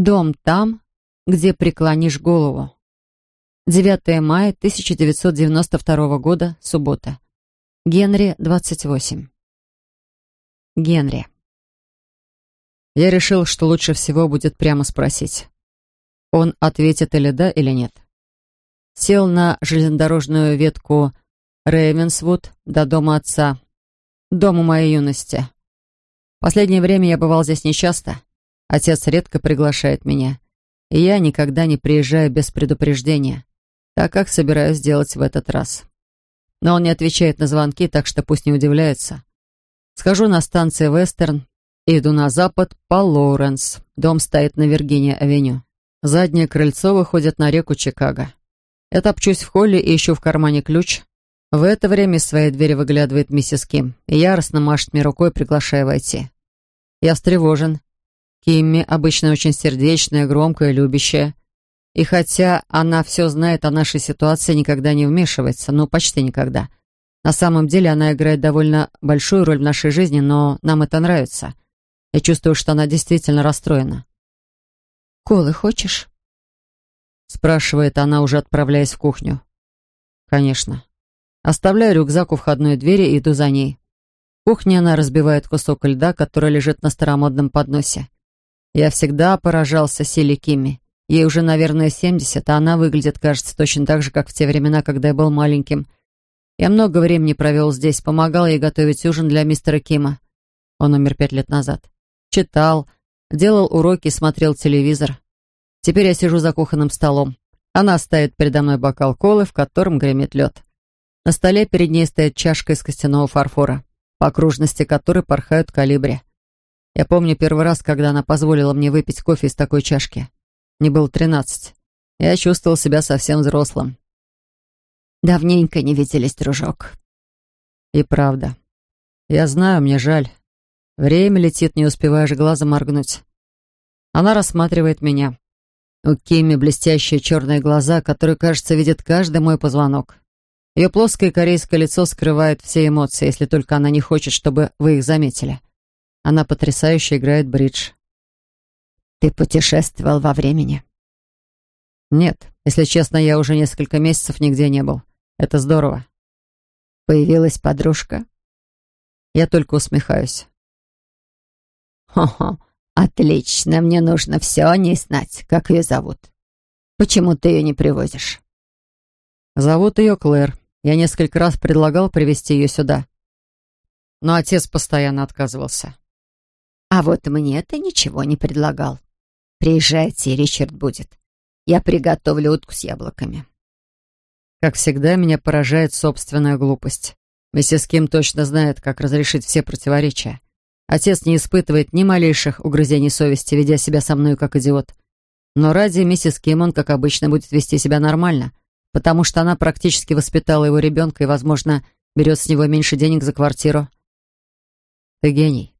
Дом там, где преклонишь голову. 9 мая 1992 года, суббота. Генри, 28. Генри. Я решил, что лучше всего будет прямо спросить. Он ответит или да, или нет. Сел на железнодорожную ветку Рейвенсвуд до дома отца, дому моей юности. Последнее время я бывал здесь нечасто. Отец редко приглашает меня, и я никогда не приезжаю без предупреждения, так как собираюсь сделать в этот раз. Но он не отвечает на звонки, так что пусть не удивляется. Схожу на станции Вестерн и иду на запад по Лоуренс. Дом стоит на Виргиния-авеню. Заднее крыльцо выходит на реку Чикаго. Я топчусь в холле и ищу в кармане ключ. В это время из своей двери выглядывает миссис Ким и яростно машет мне рукой, приглашая войти. Я встревожен. Кимми обычно очень сердечная, громкая, любящая. И хотя она все знает о нашей ситуации, никогда не вмешивается, ну, почти никогда. На самом деле она играет довольно большую роль в нашей жизни, но нам это нравится. Я чувствую, что она действительно расстроена. «Колы хочешь?» Спрашивает она, уже отправляясь в кухню. «Конечно». Оставляю рюкзак у входной двери и иду за ней. В кухне она разбивает кусок льда, который лежит на старомодном подносе. Я всегда поражался силе Кимми. Ей уже, наверное, 70, а она выглядит, кажется, точно так же, как в те времена, когда я был маленьким. Я много времени провел здесь, помогал ей готовить ужин для мистера Кима. Он умер пять лет назад. Читал, делал уроки, смотрел телевизор. Теперь я сижу за кухонным столом. Она ставит передо мной бокал колы, в котором гремит лед. На столе перед ней стоит чашка из костяного фарфора, по окружности которой порхают калибри. Я помню первый раз, когда она позволила мне выпить кофе из такой чашки. Мне было тринадцать. Я чувствовал себя совсем взрослым. Давненько не виделись, дружок. И правда. Я знаю, мне жаль. Время летит, не успеваешь глазом моргнуть. Она рассматривает меня. У Кими блестящие черные глаза, которые, кажется, видят каждый мой позвонок. Ее плоское корейское лицо скрывает все эмоции, если только она не хочет, чтобы вы их заметили. Она потрясающе играет бридж. «Ты путешествовал во времени?» «Нет, если честно, я уже несколько месяцев нигде не был. Это здорово». «Появилась подружка?» Я только усмехаюсь. «Хо-хо, отлично, мне нужно все о ней знать, как ее зовут. Почему ты ее не привозишь?» «Зовут ее Клэр. Я несколько раз предлагал привезти ее сюда. Но отец постоянно отказывался. А вот мне ты ничего не предлагал. Приезжайте, Ричард будет. Я приготовлю утку с яблоками. Как всегда, меня поражает собственная глупость. Миссис Ким точно знает, как разрешить все противоречия. Отец не испытывает ни малейших угрызений совести, ведя себя со мной как идиот. Но ради миссис Ким он, как обычно, будет вести себя нормально, потому что она практически воспитала его ребенка и, возможно, берет с него меньше денег за квартиру. Ты гений.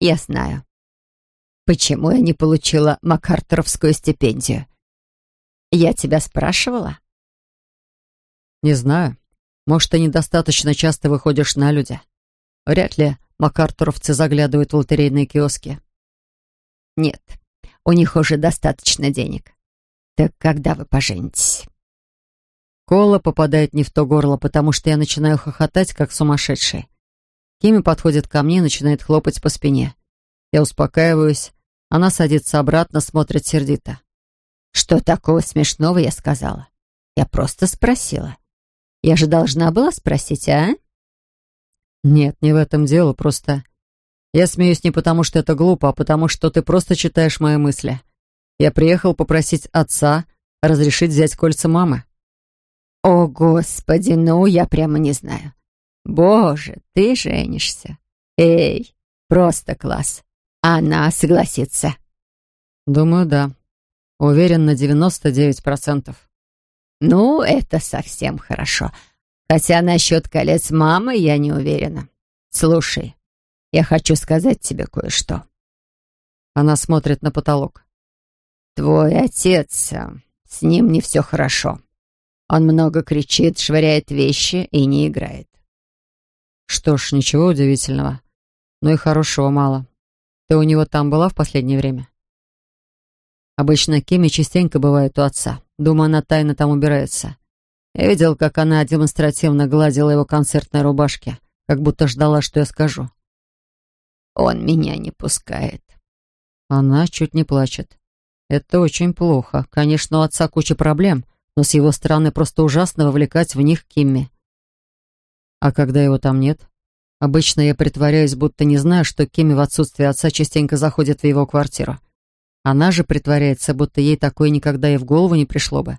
Я знаю. Почему я не получила Макартеровскую стипендию? Я тебя спрашивала? Не знаю. Может, ты недостаточно часто выходишь на люди. Вряд ли Макартуровцы заглядывают в лотерейные киоски. Нет, у них уже достаточно денег. Так когда вы поженитесь? Кола попадает не в то горло, потому что я начинаю хохотать, как сумасшедший. Кими подходит ко мне и начинает хлопать по спине. Я успокаиваюсь. Она садится обратно, смотрит сердито. «Что такого смешного?» я сказала. «Я просто спросила. Я же должна была спросить, а?» «Нет, не в этом дело, просто...» Я смеюсь не потому, что это глупо, а потому, что ты просто читаешь мои мысли. Я приехал попросить отца разрешить взять кольца мамы. О, Господи, ну я прямо не знаю. Боже, ты женишься. Эй, просто класс. Она согласится. Думаю, да. Уверен на 99%. Ну, это совсем хорошо. Хотя насчет колец мамы я не уверена. Слушай, я хочу сказать тебе кое-что. Она смотрит на потолок. Твой отец, э, с ним не все хорошо. Он много кричит, швыряет вещи и не играет. Что ж, ничего удивительного. Но и хорошего мало. Ты у него там была в последнее время? Обычно Кимми частенько бывает у отца. Думаю, она тайно там убирается. Я видел, как она демонстративно гладила его концертной рубашке, как будто ждала, что я скажу. «Он меня не пускает». Она чуть не плачет. Это очень плохо. Конечно, у отца куча проблем, но с его стороны просто ужасно вовлекать в них Кимми. А когда его там нет? Обычно я притворяюсь, будто не знаю, что Кимми в отсутствие отца частенько заходит в его квартиру. Она же притворяется, будто ей такое никогда и в голову не пришло бы.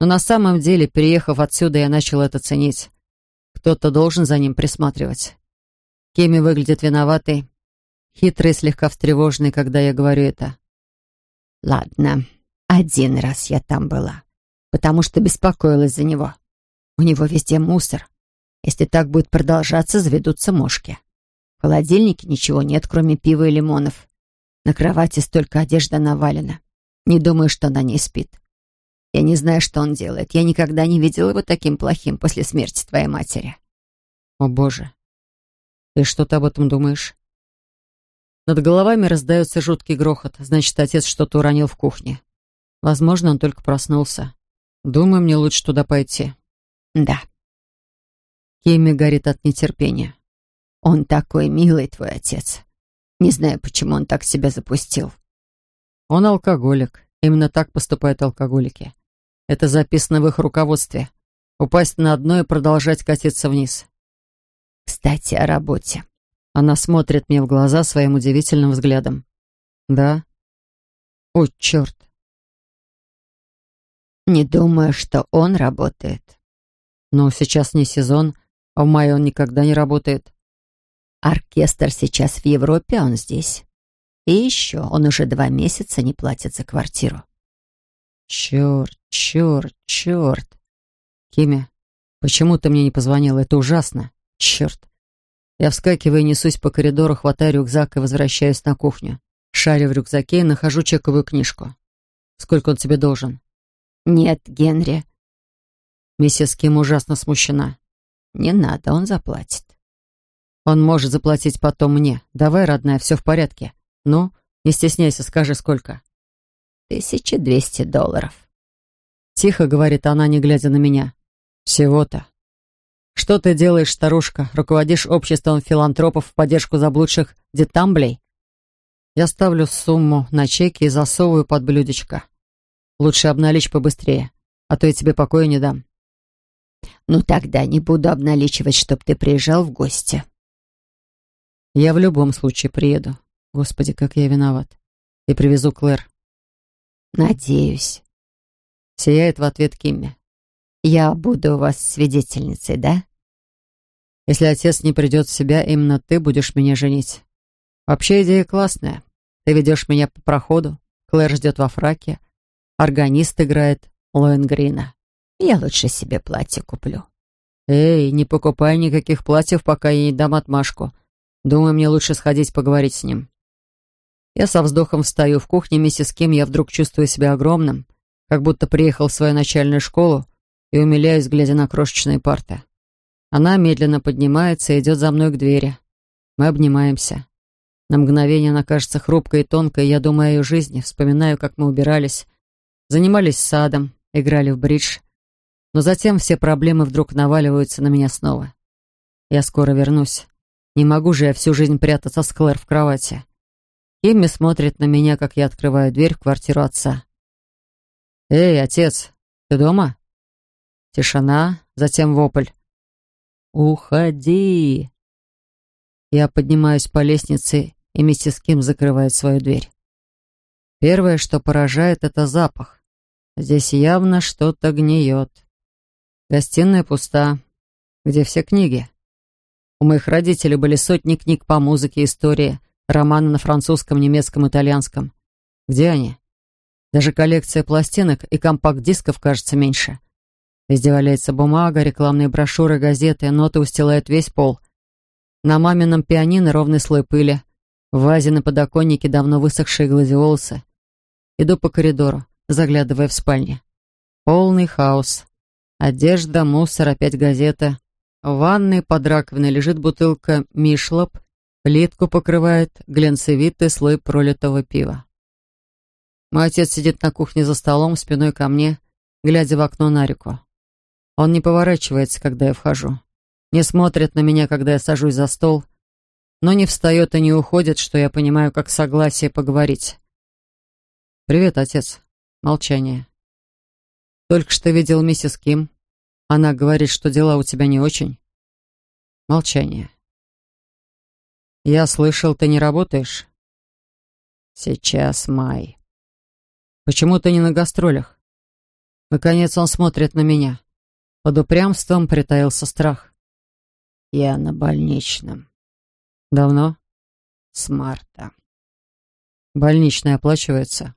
Но на самом деле, переехав отсюда, я начал это ценить. Кто-то должен за ним присматривать. Кимми выглядит виноватой, хитрый, слегка встревоженный, когда я говорю это. «Ладно, один раз я там была, потому что беспокоилась за него. У него везде мусор. Если так будет продолжаться, заведутся мошки. В холодильнике ничего нет, кроме пива и лимонов. На кровати столько одежды навалено. Не думаю, что на ней спит. Я не знаю, что он делает. Я никогда не видела его таким плохим после смерти твоей матери. О, Боже. Ты что то об этом думаешь? Над головами раздается жуткий грохот. Значит, отец что-то уронил в кухне. Возможно, он только проснулся. Думаю, мне лучше туда пойти. Да. Кимми горит от нетерпения. «Он такой милый, твой отец. Не знаю, почему он так себя запустил». «Он алкоголик. Именно так поступают алкоголики. Это записано в их руководстве. Упасть на дно и продолжать катиться вниз». «Кстати, о работе». Она смотрит мне в глаза своим удивительным взглядом. «Да?» «О, черт!» «Не думаю, что он работает». «Но сейчас не сезон, а в мае он никогда не работает. Оркестр сейчас в Европе, он здесь. И еще он уже два месяца не платит за квартиру. Черт, черт, черт. Кимя, почему ты мне не позвонила? Это ужасно. Черт. Я вскакиваю и несусь по коридору, хватаю рюкзак и возвращаюсь на кухню. Шарю в рюкзаке и нахожу чековую книжку. Сколько он тебе должен? Нет, Генри. Миссис Ким ужасно смущена. Не надо, он заплатит. Он может заплатить потом мне. Давай, родная, все в порядке. Ну, не стесняйся, скажи, сколько. Тысяча двести долларов. Тихо, говорит она, не глядя на меня. Всего-то. Что ты делаешь, старушка? Руководишь обществом филантропов в поддержку заблудших детамблей? Я ставлю сумму на чеки и засовываю под блюдечко. Лучше обналичь побыстрее, а то я тебе покоя не дам. Ну тогда не буду обналичивать, чтоб ты приезжал в гости. Я в любом случае приеду. Господи, как я виноват. И привезу Клэр. Надеюсь. Сияет в ответ Кимми. Я буду у вас свидетельницей, да? Если отец не придет в себя, именно ты будешь меня женить. Вообще идея классная. Ты ведешь меня по проходу, Клэр ждет во фраке, органист играет Лоенгрина. Я лучше себе платье куплю. Эй, не покупай никаких платьев, пока я не дам отмашку. Думаю, мне лучше сходить поговорить с ним. Я со вздохом встаю в кухне, миссис Ким, я вдруг чувствую себя огромным, как будто приехал в свою начальную школу и умиляюсь, глядя на крошечные парты. Она медленно поднимается и идет за мной к двери. Мы обнимаемся. На мгновение она кажется хрупкой и тонкой, я думаю о ее жизни, вспоминаю, как мы убирались, занимались садом, играли в бридж, но затем все проблемы вдруг наваливаются на меня снова. Я скоро вернусь. Не могу же я всю жизнь прятаться с Клэр в кровати. Кимми смотрит на меня, как я открываю дверь в квартиру отца. «Эй, отец, ты дома?» Тишина, затем вопль. «Уходи!» Я поднимаюсь по лестнице, и миссис Ким закрывает свою дверь. Первое, что поражает, это запах. Здесь явно что-то гниет. Гостиная пуста. Где все книги? У моих родителей были сотни книг по музыке, истории, романы на французском, немецком, итальянском. Где они? Даже коллекция пластинок и компакт-дисков кажется меньше. Везде валяется бумага, рекламные брошюры, газеты, ноты устилают весь пол. На мамином пианино ровный слой пыли. В вазе на подоконнике давно высохшие гладиолусы. Иду по коридору, заглядывая в спальню. Полный хаос. Одежда, мусор, опять газета. В ванной под раковиной лежит бутылка «Мишлоп», плитку покрывает глянцевитый слой пролитого пива. Мой отец сидит на кухне за столом, спиной ко мне, глядя в окно на реку. Он не поворачивается, когда я вхожу. Не смотрит на меня, когда я сажусь за стол, но не встает и не уходит, что я понимаю как согласие поговорить. «Привет, отец». Молчание. «Только что видел миссис Ким. Она говорит, что дела у тебя не очень». Молчание. «Я слышал, ты не работаешь?» «Сейчас май». «Почему ты не на гастролях?» Наконец он смотрит на меня. Под упрямством притаился страх. «Я на больничном». «Давно?» «С марта». «Больничный оплачивается?»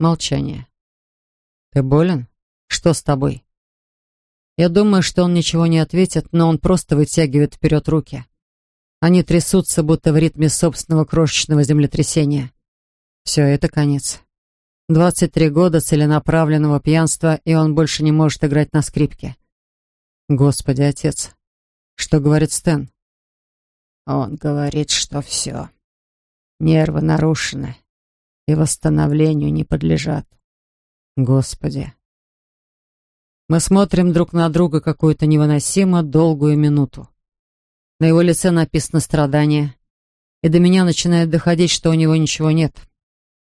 Молчание. «Ты болен? Что с тобой?» Я думаю, что он ничего не ответит, но он просто вытягивает вперед руки. Они трясутся, будто в ритме собственного крошечного землетрясения. Все, это конец. 23 года целенаправленного пьянства, и он больше не может играть на скрипке. Господи, отец, что говорит Стэн? Он говорит, что все. Нервы нарушены и восстановлению не подлежат. Господи. Мы смотрим друг на друга какую-то невыносимо долгую минуту. На его лице написано страдание, и до меня начинает доходить, что у него ничего нет.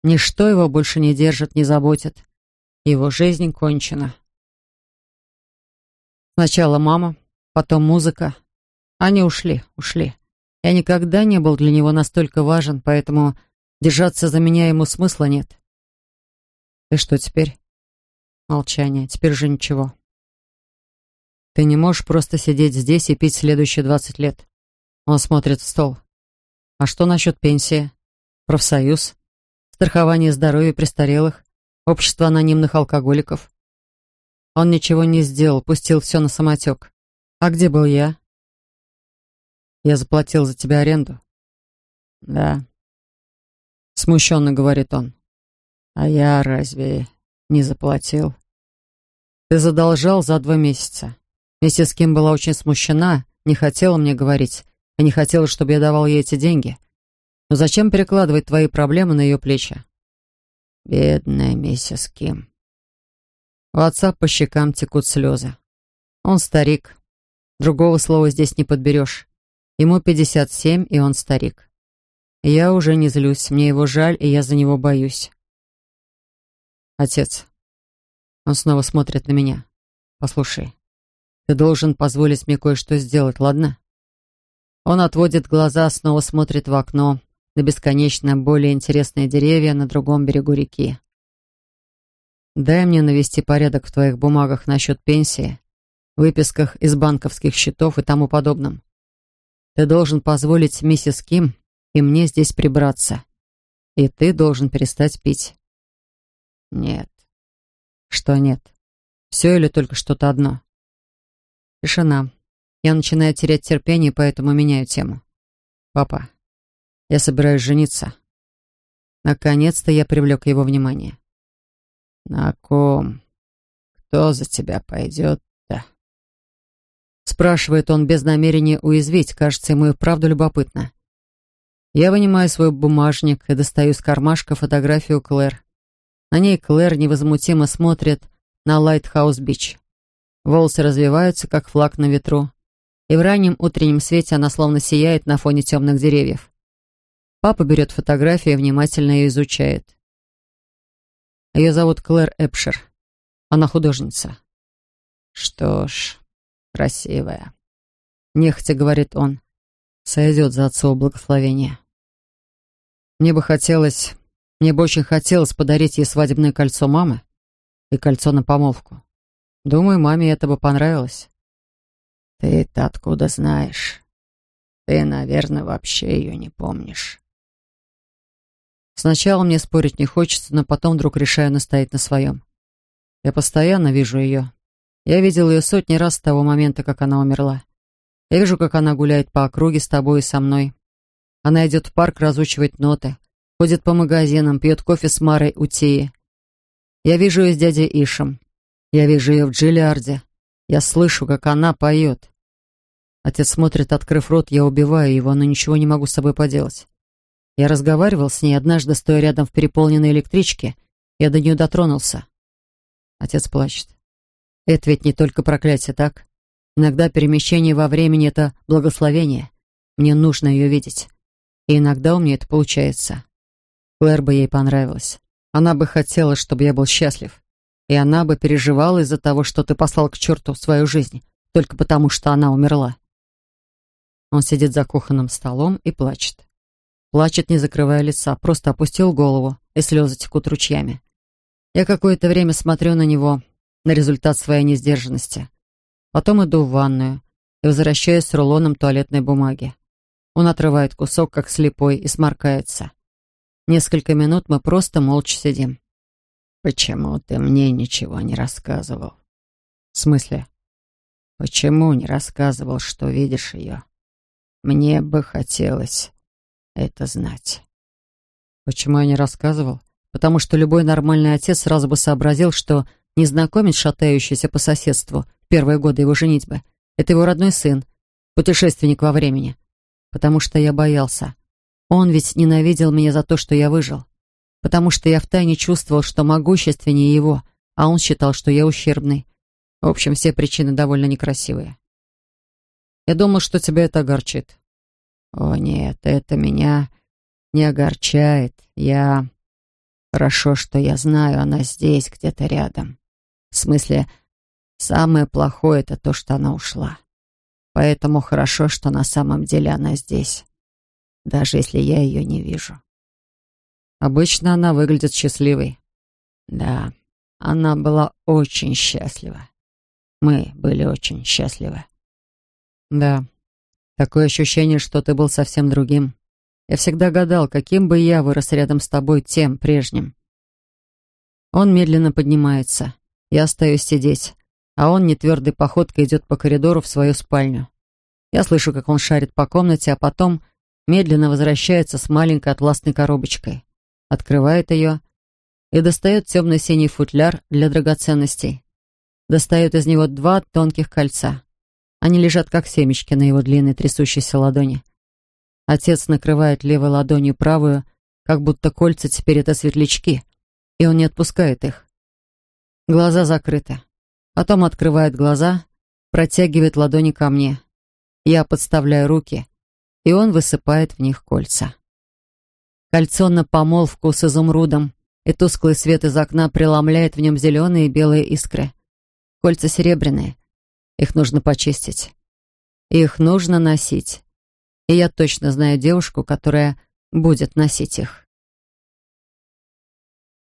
Ничто его больше не держит, не заботит. Его жизнь кончена. Сначала мама, потом музыка. Они ушли, ушли. Я никогда не был для него настолько важен, поэтому держаться за меня ему смысла нет. И что теперь? Молчание. Теперь же ничего. Ты не можешь просто сидеть здесь и пить следующие двадцать лет. Он смотрит в стол. А что насчет пенсии? Профсоюз? Страхование здоровья престарелых? Общество анонимных алкоголиков? Он ничего не сделал, пустил все на самотек. А где был я? Я заплатил за тебя аренду. Да. Смущенно говорит он. А я разве не заплатил? Ты задолжал за два месяца. Миссис Ким была очень смущена, не хотела мне говорить, и не хотела, чтобы я давал ей эти деньги. Но зачем перекладывать твои проблемы на ее плечи? Бедная миссис Ким. У отца по щекам текут слезы. Он старик. Другого слова здесь не подберешь. Ему 57, и он старик. Я уже не злюсь, мне его жаль, и я за него боюсь. Отец. Он снова смотрит на меня. Послушай, ты должен позволить мне кое-что сделать, ладно? Он отводит глаза, снова смотрит в окно, на бесконечно более интересные деревья на другом берегу реки. Дай мне навести порядок в твоих бумагах насчет пенсии, выписках из банковских счетов и тому подобном. Ты должен позволить миссис Ким и мне здесь прибраться. И ты должен перестать пить. Нет. Что нет? Все или только что-то одно? Тишина. Я начинаю терять терпение, поэтому меняю тему. «Папа, я собираюсь жениться». Наконец-то я привлек его внимание. «На ком? Кто за тебя пойдет-то?» Спрашивает он без намерения уязвить. Кажется, ему и правду любопытно. Я вынимаю свой бумажник и достаю из кармашка фотографию Клэр. На ней Клэр невозмутимо смотрит на Лайтхаус-Бич. Волосы развеваются, как флаг на ветру. И в раннем утреннем свете она словно сияет на фоне темных деревьев. Папа берет фотографию и внимательно ее изучает. Ее зовут Клэр Эбшир. Она художница. Что ж, красивая. Нехотя говорит он. Сойдет за отцово благословение. Мне бы хотелось, мне бы очень хотелось подарить ей свадебное кольцо мамы и кольцо на помолвку. Думаю, маме это бы понравилось. Ты-то откуда знаешь? Ты, наверное, вообще ее не помнишь. Сначала мне спорить не хочется, но потом вдруг решаю настоять на своем. Я постоянно вижу ее. Я видел ее сотни раз с того момента, как она умерла. Я вижу, как она гуляет по округе с тобой и со мной. Она идет в парк разучивать ноты, ходит по магазинам, пьет кофе с Марой Утеи. Я вижу ее с дядей Ишем. Я вижу ее в Джиллиарде. Я слышу, как она поет. Отец смотрит, открыв рот, я убиваю его, но ничего не могу с собой поделать. Я разговаривал с ней однажды, стоя рядом в переполненной электричке, Я до нее дотронулся. Отец плачет. Это ведь не только проклятие, так? Иногда перемещение во времени — это благословение. Мне нужно ее видеть. И иногда у меня это получается. Клэр бы ей понравилось. Она бы хотела, чтобы я был счастлив. И она бы переживала из-за того, что ты послал к черту свою жизнь, только потому что она умерла. Он сидит за кухонным столом и плачет. Плачет, не закрывая лица, просто опустил голову, и слезы текут ручьями. Я какое-то время смотрю на него, на результат своей несдержанности. Потом иду в ванную и возвращаюсь с рулоном туалетной бумаги. Он отрывает кусок, как слепой, и сморкается. Несколько минут мы просто молча сидим. «Почему ты мне ничего не рассказывал?» «В смысле?» «Почему не рассказывал, что видишь ее? Мне бы хотелось это знать». «Почему я не рассказывал? Потому что любой нормальный отец сразу бы сообразил, что незнакомец, шатающийся по соседству в первые годы его женитьбы, это его родной сын, путешественник во времени. Потому что я боялся. Он ведь ненавидел меня за то, что я выжил. Потому что я втайне чувствовал, что могущественнее его, а он считал, что я ущербный. В общем, все причины довольно некрасивые. Я думал, что тебя это огорчит. О нет, это меня не огорчает. Я... Хорошо, что я знаю, она здесь, где-то рядом. В смысле, самое плохое — это то, что она ушла. Поэтому хорошо, что на самом деле она здесь, даже если я ее не вижу. Обычно она выглядит счастливой. Да, она была очень счастлива. Мы были очень счастливы. Да, такое ощущение, что ты был совсем другим. Я всегда гадал, каким бы я вырос рядом с тобой тем, прежним. Он медленно поднимается. Я остаюсь сидеть, а он нетвердой походкой идет по коридору в свою спальню. Я слышу, как он шарит по комнате, а потом медленно возвращается с маленькой атласной коробочкой, открывает ее и достает темно-синий футляр для драгоценностей. Достает из него два тонких кольца. Они лежат как семечки на его длинной трясущейся ладони. Отец накрывает левой ладонью правую, как будто кольца теперь это светлячки, и он не отпускает их. Глаза закрыты. Потом открывает глаза, протягивает ладони ко мне. Я подставляю руки, и он высыпает в них кольца. Кольцо на помолвку с изумрудом, и тусклый свет из окна преломляет в нем зеленые и белые искры. Кольца серебряные. Их нужно почистить. Их нужно носить. И я точно знаю девушку, которая будет носить их.